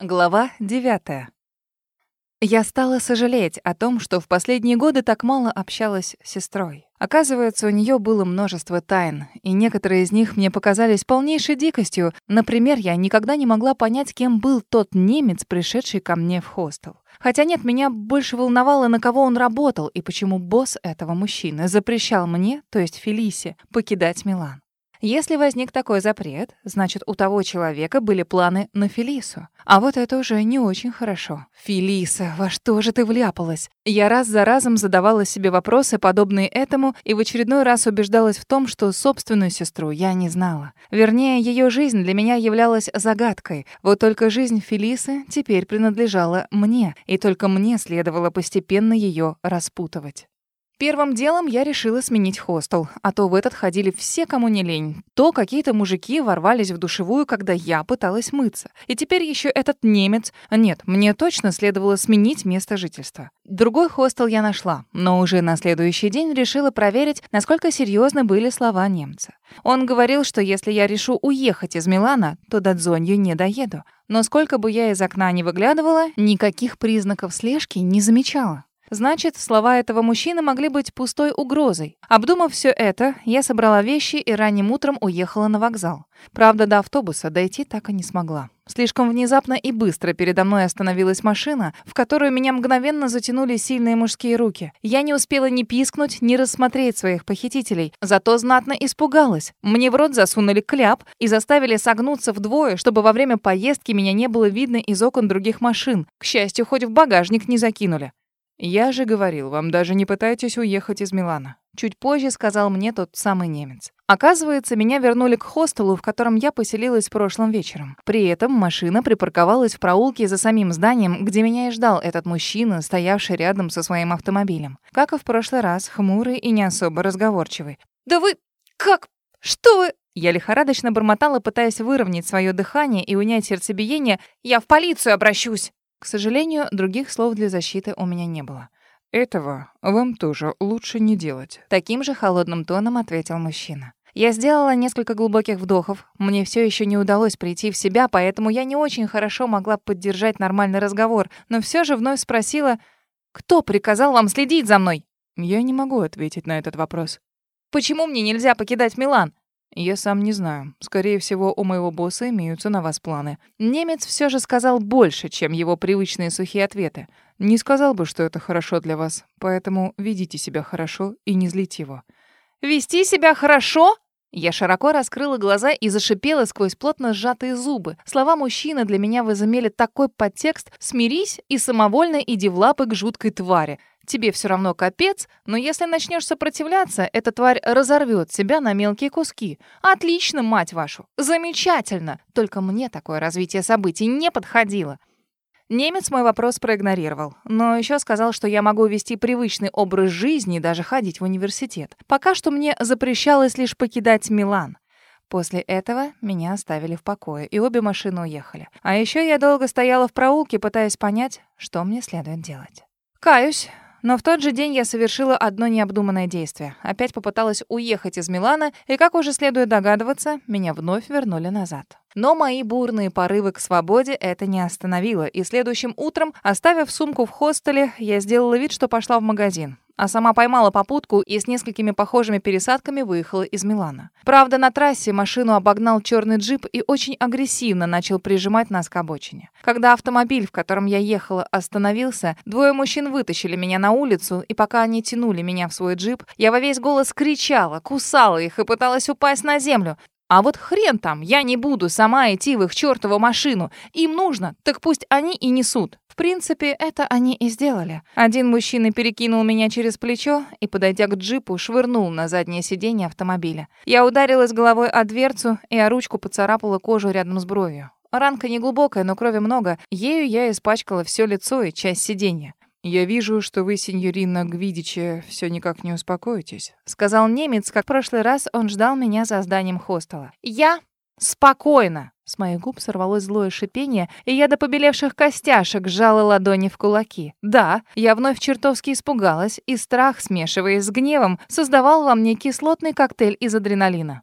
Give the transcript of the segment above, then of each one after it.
Глава 9. Я стала сожалеть о том, что в последние годы так мало общалась с сестрой. Оказывается, у нее было множество тайн, и некоторые из них мне показались полнейшей дикостью. Например, я никогда не могла понять, кем был тот немец, пришедший ко мне в хостел. Хотя нет, меня больше волновало, на кого он работал и почему босс этого мужчины запрещал мне, то есть Фелисе, покидать Милан. Если возник такой запрет, значит, у того человека были планы на Фелису. А вот это уже не очень хорошо. Фелиса, во что же ты вляпалась? Я раз за разом задавала себе вопросы, подобные этому, и в очередной раз убеждалась в том, что собственную сестру я не знала. Вернее, ее жизнь для меня являлась загадкой. Вот только жизнь Фелисы теперь принадлежала мне, и только мне следовало постепенно ее распутывать. Первым делом я решила сменить хостел, а то в этот ходили все, кому не лень. То какие-то мужики ворвались в душевую, когда я пыталась мыться. И теперь еще этот немец. Нет, мне точно следовало сменить место жительства. Другой хостел я нашла, но уже на следующий день решила проверить, насколько серьезны были слова немца. Он говорил, что если я решу уехать из Милана, то до Дзонью не доеду. Но сколько бы я из окна не выглядывала, никаких признаков слежки не замечала. Значит, слова этого мужчины могли быть пустой угрозой. Обдумав все это, я собрала вещи и ранним утром уехала на вокзал. Правда, до автобуса дойти так и не смогла. Слишком внезапно и быстро передо мной остановилась машина, в которую меня мгновенно затянули сильные мужские руки. Я не успела ни пискнуть, ни рассмотреть своих похитителей. Зато знатно испугалась. Мне в рот засунули кляп и заставили согнуться вдвое, чтобы во время поездки меня не было видно из окон других машин. К счастью, хоть в багажник не закинули. «Я же говорил, вам даже не пытайтесь уехать из Милана». Чуть позже сказал мне тот самый немец. Оказывается, меня вернули к хостелу, в котором я поселилась прошлым вечером. При этом машина припарковалась в проулке за самим зданием, где меня и ждал этот мужчина, стоявший рядом со своим автомобилем. Как и в прошлый раз, хмурый и не особо разговорчивый. «Да вы... как? Что вы...» Я лихорадочно бормотала, пытаясь выровнять свое дыхание и унять сердцебиение. «Я в полицию обращусь!» К сожалению, других слов для защиты у меня не было. «Этого вам тоже лучше не делать», — таким же холодным тоном ответил мужчина. Я сделала несколько глубоких вдохов. Мне все еще не удалось прийти в себя, поэтому я не очень хорошо могла поддержать нормальный разговор, но все же вновь спросила, «Кто приказал вам следить за мной?» Я не могу ответить на этот вопрос. «Почему мне нельзя покидать Милан?» Я сам не знаю. Скорее всего, у моего босса имеются на вас планы. Немец все же сказал больше, чем его привычные сухие ответы. Не сказал бы, что это хорошо для вас, поэтому ведите себя хорошо и не злите его. Вести себя хорошо? Я широко раскрыла глаза и зашипела сквозь плотно сжатые зубы. Слова мужчины для меня возымели такой подтекст «смирись и самовольно иди в лапы к жуткой твари». Тебе все равно капец, но если начнешь сопротивляться, эта тварь разорвет себя на мелкие куски. Отлично, мать вашу! Замечательно! Только мне такое развитие событий не подходило. Немец мой вопрос проигнорировал, но еще сказал, что я могу вести привычный образ жизни и даже ходить в университет. Пока что мне запрещалось лишь покидать Милан. После этого меня оставили в покое, и обе машины уехали. А еще я долго стояла в проулке, пытаясь понять, что мне следует делать. Каюсь, но в тот же день я совершила одно необдуманное действие. Опять попыталась уехать из Милана, и, как уже следует догадываться, меня вновь вернули назад. Но мои бурные порывы к свободе это не остановило, и следующим утром, оставив сумку в хостеле, я сделала вид, что пошла в магазин а сама поймала попутку и с несколькими похожими пересадками выехала из Милана. Правда, на трассе машину обогнал черный джип и очень агрессивно начал прижимать нас к обочине. Когда автомобиль, в котором я ехала, остановился, двое мужчин вытащили меня на улицу, и пока они тянули меня в свой джип, я во весь голос кричала, кусала их и пыталась упасть на землю. А вот хрен там, я не буду сама идти в их чертову машину. Им нужно, так пусть они и несут. Принципе, это они и сделали. Один мужчина перекинул меня через плечо и, подойдя к джипу, швырнул на заднее сиденье автомобиля. Я ударилась головой о дверцу и о ручку поцарапала кожу рядом с бровью. Ранка неглубокая, но крови много. Ею я испачкала все лицо и часть сиденья. «Я вижу, что вы, сеньорина Гвидичи, все никак не успокоитесь», — сказал немец, как в прошлый раз он ждал меня за зданием хостела. «Я спокойно!» С моих губ сорвалось злое шипение, и я до побелевших костяшек сжала ладони в кулаки. Да, я вновь чертовски испугалась, и страх, смешиваясь с гневом, создавал во мне кислотный коктейль из адреналина.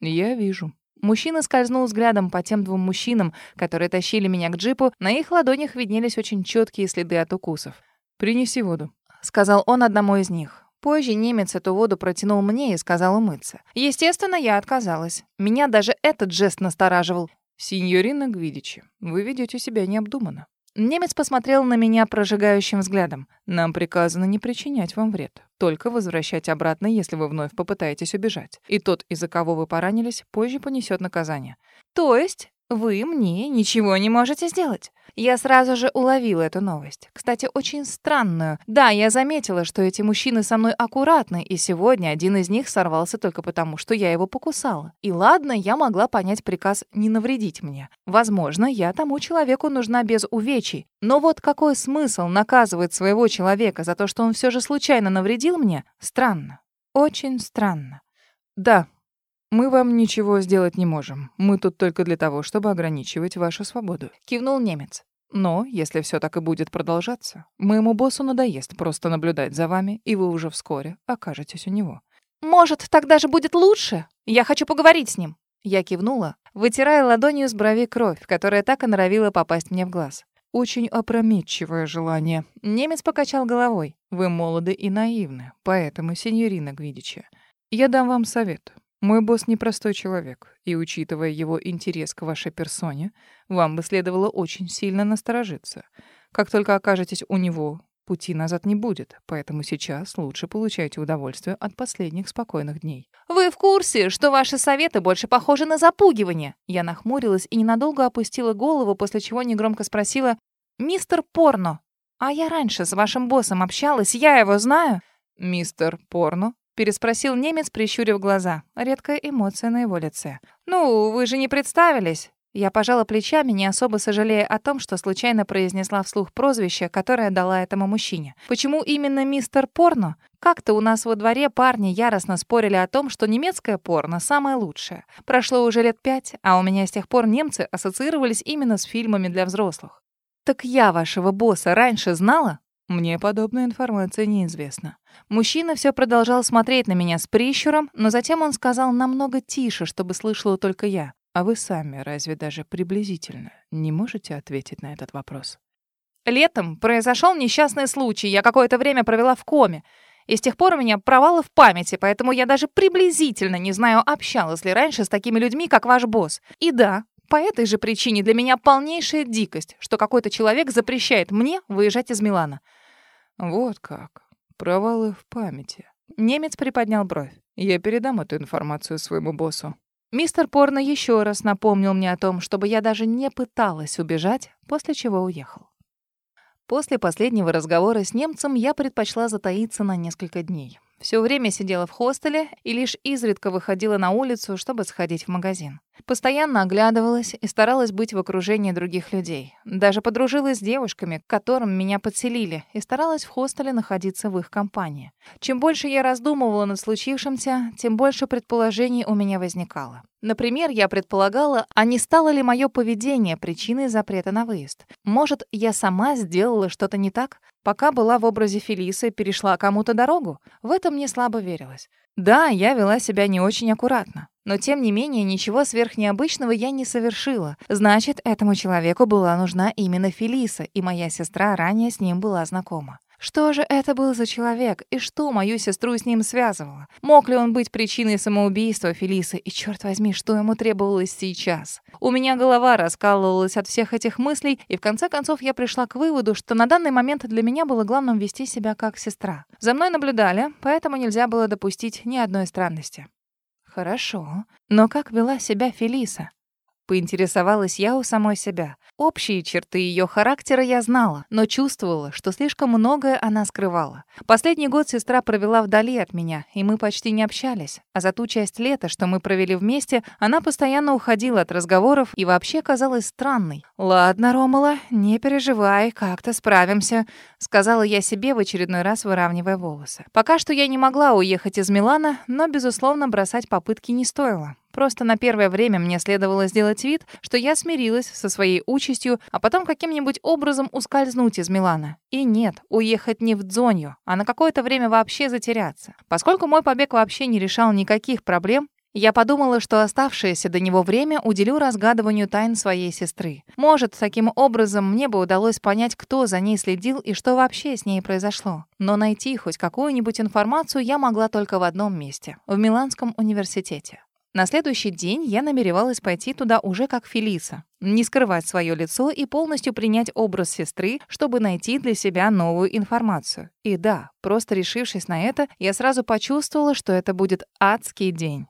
«Я вижу», Мужчина скользнул взглядом по тем двум мужчинам, которые тащили меня к джипу. На их ладонях виднелись очень четкие следы от укусов. «Принеси воду», — сказал он одному из них. Позже немец эту воду протянул мне и сказал умыться. Естественно, я отказалась. Меня даже этот жест настораживал. «Синьорина Гвидичи, вы ведете себя необдуманно». Немец посмотрел на меня прожигающим взглядом. «Нам приказано не причинять вам вред, только возвращать обратно, если вы вновь попытаетесь убежать. И тот, из-за кого вы поранились, позже понесет наказание». «То есть вы мне ничего не можете сделать?» Я сразу же уловила эту новость. Кстати, очень странную. Да, я заметила, что эти мужчины со мной аккуратны, и сегодня один из них сорвался только потому, что я его покусала. И ладно, я могла понять приказ не навредить мне. Возможно, я тому человеку нужна без увечий. Но вот какой смысл наказывать своего человека за то, что он все же случайно навредил мне? Странно. Очень странно. Да, мы вам ничего сделать не можем. Мы тут только для того, чтобы ограничивать вашу свободу. Кивнул немец. Но если все так и будет продолжаться, моему боссу надоест просто наблюдать за вами, и вы уже вскоре окажетесь у него. Может, тогда же будет лучше? Я хочу поговорить с ним. Я кивнула, вытирая ладонью с брови кровь, которая так и норовила попасть мне в глаз. Очень опрометчивое желание. Немец покачал головой. Вы молоды и наивны, поэтому, сеньорина Гвидичи, я дам вам совет. Мой босс непростой человек, и, учитывая его интерес к вашей персоне, вам бы следовало очень сильно насторожиться. Как только окажетесь у него, пути назад не будет, поэтому сейчас лучше получайте удовольствие от последних спокойных дней. «Вы в курсе, что ваши советы больше похожи на запугивание?» Я нахмурилась и ненадолго опустила голову, после чего негромко спросила «Мистер Порно, а я раньше с вашим боссом общалась, я его знаю?» «Мистер Порно?» Переспросил немец, прищурив глаза. Редкая эмоция на его лице. «Ну, вы же не представились». Я пожала плечами, не особо сожалея о том, что случайно произнесла вслух прозвище, которое дала этому мужчине. Почему именно мистер порно? Как-то у нас во дворе парни яростно спорили о том, что немецкое порно самое лучшее. Прошло уже лет пять, а у меня с тех пор немцы ассоциировались именно с фильмами для взрослых. «Так я вашего босса раньше знала?» Мне подобная информация неизвестна. Мужчина все продолжал смотреть на меня с прищуром, но затем он сказал намного тише, чтобы слышала только я. А вы сами разве даже приблизительно не можете ответить на этот вопрос? Летом произошел несчастный случай. Я какое-то время провела в коме. И с тех пор у меня провалы в памяти, поэтому я даже приблизительно не знаю, общалась ли раньше с такими людьми, как ваш босс. И да, по этой же причине для меня полнейшая дикость, что какой-то человек запрещает мне выезжать из Милана. Вот как. Провалы в памяти. Немец приподнял бровь. Я передам эту информацию своему боссу. Мистер Порно еще раз напомнил мне о том, чтобы я даже не пыталась убежать, после чего уехал. После последнего разговора с немцем я предпочла затаиться на несколько дней. Все время сидела в хостеле и лишь изредка выходила на улицу, чтобы сходить в магазин. Постоянно оглядывалась и старалась быть в окружении других людей. Даже подружилась с девушками, к которым меня подселили, и старалась в хостеле находиться в их компании. Чем больше я раздумывала над случившимся, тем больше предположений у меня возникало. Например, я предполагала, а не стало ли мое поведение причиной запрета на выезд. Может, я сама сделала что-то не так? Пока была в образе Фелисы, перешла кому-то дорогу? В это мне слабо верилось. Да, я вела себя не очень аккуратно. Но, тем не менее, ничего сверхнеобычного я не совершила. Значит, этому человеку была нужна именно Фелиса, и моя сестра ранее с ним была знакома. Что же это был за человек, и что мою сестру с ним связывало? Мог ли он быть причиной самоубийства Фелисы, и, черт возьми, что ему требовалось сейчас? У меня голова раскалывалась от всех этих мыслей, и в конце концов я пришла к выводу, что на данный момент для меня было главным вести себя как сестра. За мной наблюдали, поэтому нельзя было допустить ни одной странности. Хорошо, но как вела себя Фелиса? Поинтересовалась я у самой себя. Общие черты ее характера я знала, но чувствовала, что слишком многое она скрывала. Последний год сестра провела вдали от меня, и мы почти не общались. А за ту часть лета, что мы провели вместе, она постоянно уходила от разговоров и вообще казалась странной. «Ладно, Ромала, не переживай, как-то справимся», — сказала я себе в очередной раз, выравнивая волосы. Пока что я не могла уехать из Милана, но, безусловно, бросать попытки не стоило. Просто на первое время мне следовало сделать вид, что я смирилась со своей участью, а потом каким-нибудь образом ускользнуть из Милана. И нет, уехать не в Дзонью, а на какое-то время вообще затеряться. Поскольку мой побег вообще не решал никаких проблем, Я подумала, что оставшееся до него время уделю разгадыванию тайн своей сестры. Может, таким образом мне бы удалось понять, кто за ней следил и что вообще с ней произошло. Но найти хоть какую-нибудь информацию я могла только в одном месте — в Миланском университете. На следующий день я намеревалась пойти туда уже как Фелиса, не скрывать свое лицо и полностью принять образ сестры, чтобы найти для себя новую информацию. И да, просто решившись на это, я сразу почувствовала, что это будет адский день.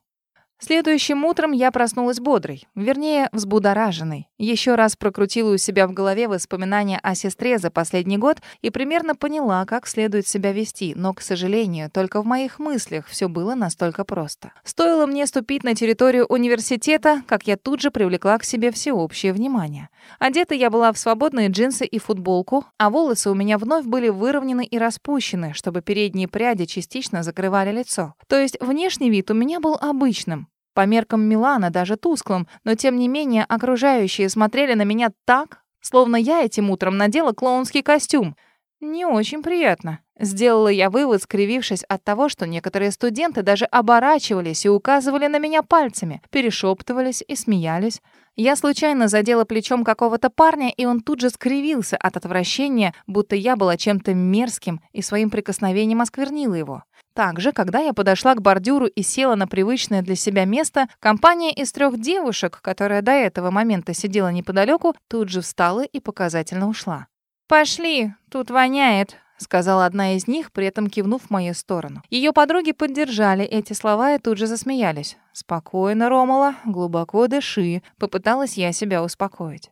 Следующим утром я проснулась бодрой, вернее, взбудораженной. Еще раз прокрутила у себя в голове воспоминания о сестре за последний год и примерно поняла, как следует себя вести, но, к сожалению, только в моих мыслях все было настолько просто. Стоило мне ступить на территорию университета, как я тут же привлекла к себе всеобщее внимание. Одета я была в свободные джинсы и футболку, а волосы у меня вновь были выровнены и распущены, чтобы передние пряди частично закрывали лицо. То есть внешний вид у меня был обычным, по меркам Милана даже тусклым, но тем не менее окружающие смотрели на меня так, словно я этим утром надела клоунский костюм. Не очень приятно. Сделала я вывод, скривившись от того, что некоторые студенты даже оборачивались и указывали на меня пальцами, перешептывались и смеялись. Я случайно задела плечом какого-то парня, и он тут же скривился от отвращения, будто я была чем-то мерзким и своим прикосновением осквернила его. Также, когда я подошла к бордюру и села на привычное для себя место, компания из трех девушек, которая до этого момента сидела неподалеку, тут же встала и показательно ушла. «Пошли, тут воняет», — сказала одна из них, при этом кивнув в мою сторону. Ее подруги поддержали эти слова и тут же засмеялись. «Спокойно, Ромала, глубоко дыши», — попыталась я себя успокоить.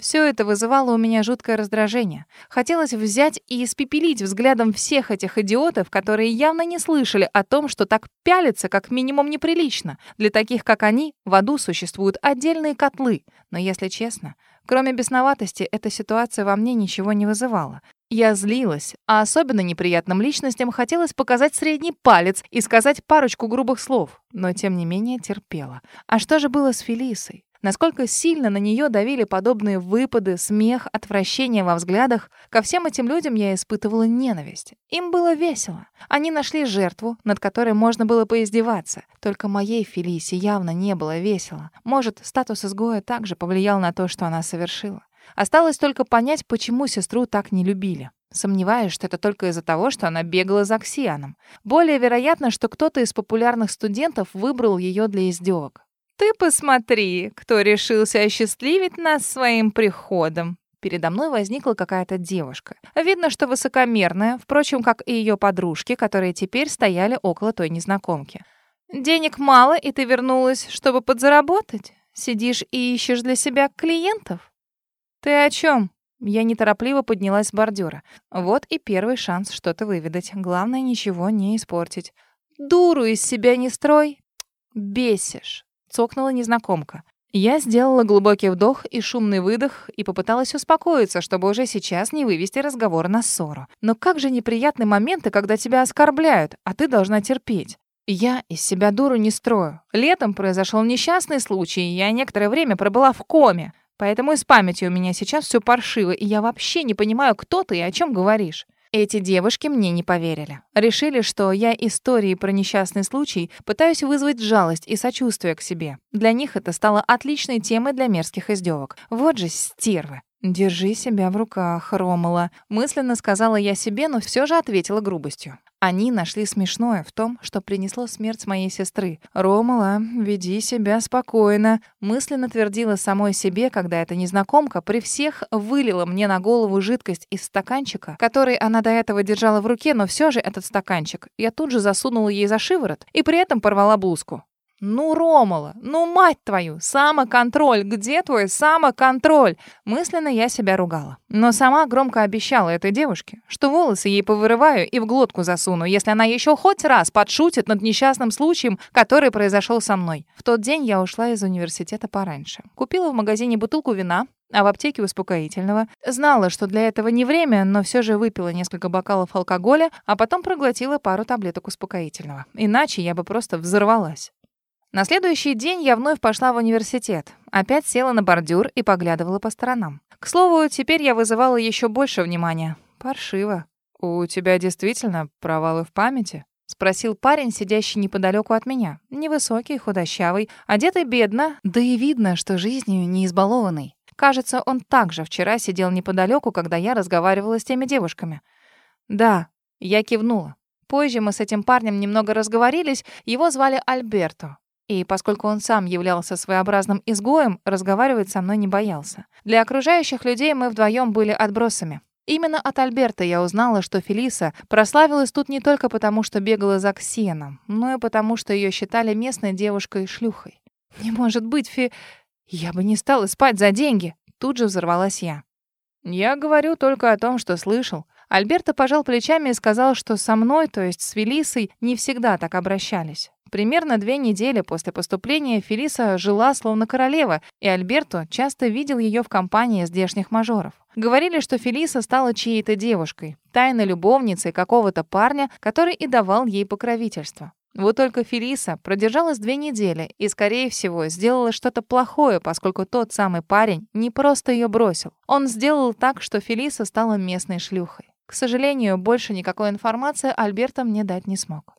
Все это вызывало у меня жуткое раздражение. Хотелось взять и испепелить взглядом всех этих идиотов, которые явно не слышали о том, что так пялиться как минимум неприлично. Для таких, как они, в аду существуют отдельные котлы. Но если честно, кроме бесноватости, эта ситуация во мне ничего не вызывала. Я злилась, а особенно неприятным личностям хотелось показать средний палец и сказать парочку грубых слов, но тем не менее терпела. А что же было с Фелисой? Насколько сильно на нее давили подобные выпады, смех, отвращение во взглядах. Ко всем этим людям я испытывала ненависть. Им было весело. Они нашли жертву, над которой можно было поиздеваться. Только моей Фелисе явно не было весело. Может, статус изгоя также повлиял на то, что она совершила. Осталось только понять, почему сестру так не любили. Сомневаюсь, что это только из-за того, что она бегала за Ксианом. Более вероятно, что кто-то из популярных студентов выбрал ее для издевок. «Ты посмотри, кто решился осчастливить нас своим приходом!» Передо мной возникла какая-то девушка. Видно, что высокомерная, впрочем, как и ее подружки, которые теперь стояли около той незнакомки. «Денег мало, и ты вернулась, чтобы подзаработать? Сидишь и ищешь для себя клиентов?» «Ты о чем? Я неторопливо поднялась с бордюра. Вот и первый шанс что-то выведать. Главное, ничего не испортить. «Дуру из себя не строй!» «Бесишь!» Цокнула незнакомка. Я сделала глубокий вдох и шумный выдох и попыталась успокоиться, чтобы уже сейчас не вывести разговор на ссору. Но как же неприятны моменты, когда тебя оскорбляют, а ты должна терпеть. Я из себя дуру не строю. Летом произошел несчастный случай, и я некоторое время пробыла в коме. Поэтому и с памятью у меня сейчас все паршиво, и я вообще не понимаю, кто ты и о чем говоришь. Эти девушки мне не поверили. Решили, что я истории про несчастный случай пытаюсь вызвать жалость и сочувствие к себе. Для них это стало отличной темой для мерзких издевок. Вот же стервы. «Держи себя в руках, Ромала», — мысленно сказала я себе, но все же ответила грубостью. Они нашли смешное в том, что принесло смерть моей сестры. «Ромала, веди себя спокойно», — мысленно твердила самой себе, когда эта незнакомка при всех вылила мне на голову жидкость из стаканчика, который она до этого держала в руке, но все же этот стаканчик я тут же засунула ей за шиворот и при этом порвала блузку. «Ну, Ромала, ну, мать твою, самоконтроль, где твой самоконтроль?» Мысленно я себя ругала. Но сама громко обещала этой девушке, что волосы ей повырываю и в глотку засуну, если она еще хоть раз подшутит над несчастным случаем, который произошел со мной. В тот день я ушла из университета пораньше. Купила в магазине бутылку вина, а в аптеке успокоительного. Знала, что для этого не время, но все же выпила несколько бокалов алкоголя, а потом проглотила пару таблеток успокоительного. Иначе я бы просто взорвалась. На следующий день я вновь пошла в университет. Опять села на бордюр и поглядывала по сторонам. К слову, теперь я вызывала еще больше внимания. Паршиво. «У тебя действительно провалы в памяти?» — спросил парень, сидящий неподалеку от меня. Невысокий, худощавый, одетый бедно, да и видно, что жизнью не избалованный. Кажется, он также вчера сидел неподалеку, когда я разговаривала с теми девушками. Да, я кивнула. Позже мы с этим парнем немного разговорились, его звали Альберто. И поскольку он сам являлся своеобразным изгоем, разговаривать со мной не боялся. Для окружающих людей мы вдвоем были отбросами. Именно от Альберта я узнала, что Фелиса прославилась тут не только потому, что бегала за Ксеном, но и потому, что ее считали местной девушкой-шлюхой. «Не может быть, Фи... Я бы не стала спать за деньги!» Тут же взорвалась я. «Я говорю только о том, что слышал. Альберто пожал плечами и сказал, что со мной, то есть с Фелисой, не всегда так обращались. Примерно две недели после поступления Фелиса жила словно королева, и Альберто часто видел ее в компании здешних мажоров. Говорили, что Фелиса стала чьей-то девушкой, тайной любовницей какого-то парня, который и давал ей покровительство. Вот только Фелиса продержалась две недели и, скорее всего, сделала что-то плохое, поскольку тот самый парень не просто ее бросил. Он сделал так, что Фелиса стала местной шлюхой. К сожалению, больше никакой информации Альберта мне дать не смог.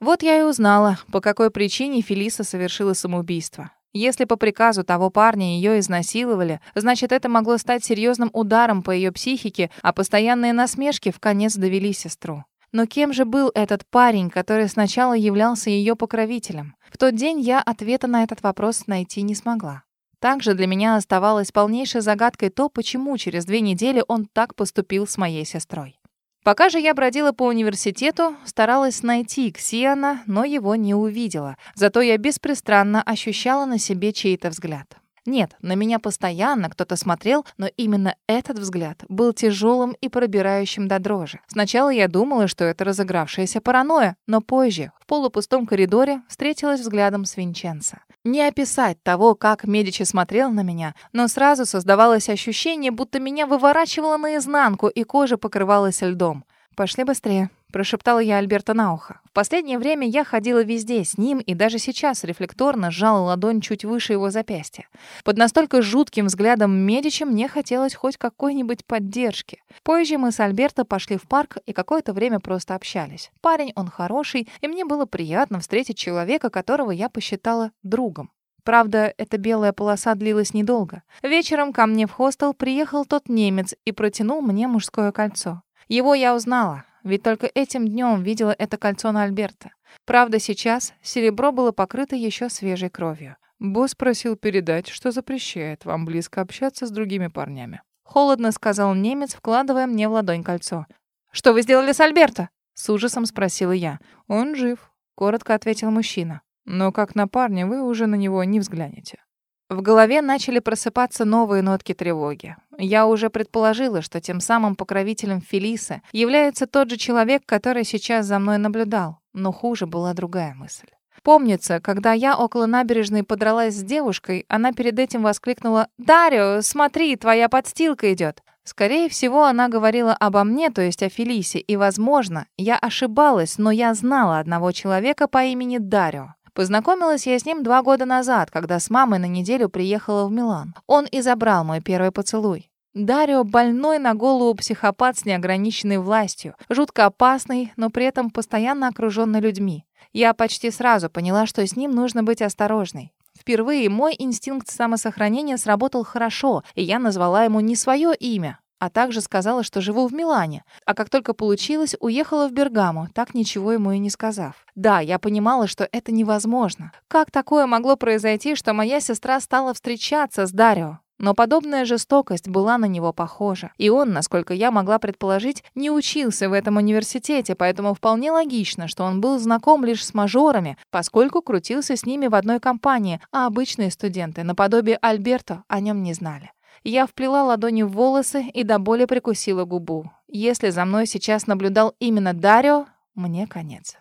Вот я и узнала, по какой причине Фелиса совершила самоубийство. Если по приказу того парня ее изнасиловали, значит, это могло стать серьезным ударом по ее психике, а постоянные насмешки в конец довели сестру. Но кем же был этот парень, который сначала являлся ее покровителем? В тот день я ответа на этот вопрос найти не смогла. Также для меня оставалось полнейшей загадкой то, почему через две недели он так поступил с моей сестрой. Пока же я бродила по университету, старалась найти Ксиана, но его не увидела. Зато я беспристрастно ощущала на себе чей-то взгляд. Нет, на меня постоянно кто-то смотрел, но именно этот взгляд был тяжелым и пробирающим до дрожи. Сначала я думала, что это разыгравшаяся паранойя, но позже, в полупустом коридоре, встретилась взглядом с Винченцо. Не описать того, как Медичи смотрел на меня, но сразу создавалось ощущение, будто меня выворачивало наизнанку, и кожа покрывалась льдом. «Пошли быстрее», — прошептала я Альберта на ухо. В последнее время я ходила везде с ним и даже сейчас рефлекторно сжала ладонь чуть выше его запястья. Под настолько жутким взглядом Медичи мне хотелось хоть какой-нибудь поддержки. Позже мы с Альберто пошли в парк и какое-то время просто общались. Парень он хороший, и мне было приятно встретить человека, которого я посчитала другом. Правда, эта белая полоса длилась недолго. Вечером ко мне в хостел приехал тот немец и протянул мне мужское кольцо. Его я узнала, ведь только этим днем видела это кольцо на Альберта. Правда, сейчас серебро было покрыто еще свежей кровью. Босс просил передать, что запрещает вам близко общаться с другими парнями. Холодно сказал немец, вкладывая мне в ладонь кольцо. «Что вы сделали с Альберто?» С ужасом спросила я. «Он жив», — коротко ответил мужчина. «Но как на парня вы уже на него не взглянете». В голове начали просыпаться новые нотки тревоги. Я уже предположила, что тем самым покровителем Фелисы является тот же человек, который сейчас за мной наблюдал. Но хуже была другая мысль. Помнится, когда я около набережной подралась с девушкой, она перед этим воскликнула «Дарио, смотри, твоя подстилка идет!» Скорее всего, она говорила обо мне, то есть о Фелисе, и, возможно, я ошибалась, но я знала одного человека по имени Дарио. Познакомилась я с ним два года назад, когда с мамой на неделю приехала в Милан. Он и забрал мой первый поцелуй. Дарио больной на голову психопат с неограниченной властью, жутко опасный, но при этом постоянно окруженный людьми. Я почти сразу поняла, что с ним нужно быть осторожной. Впервые мой инстинкт самосохранения сработал хорошо, и я назвала ему не свое имя, а также сказала, что живу в Милане. А как только получилось, уехала в Бергамо, так ничего ему и не сказав. Да, я понимала, что это невозможно. Как такое могло произойти, что моя сестра стала встречаться с Дарио? Но подобная жестокость была на него похожа. И он, насколько я могла предположить, не учился в этом университете, поэтому вполне логично, что он был знаком лишь с мажорами, поскольку крутился с ними в одной компании, а обычные студенты, наподобие Альберто, о нем не знали. Я вплела ладони в волосы и до боли прикусила губу. Если за мной сейчас наблюдал именно Дарио, мне конец.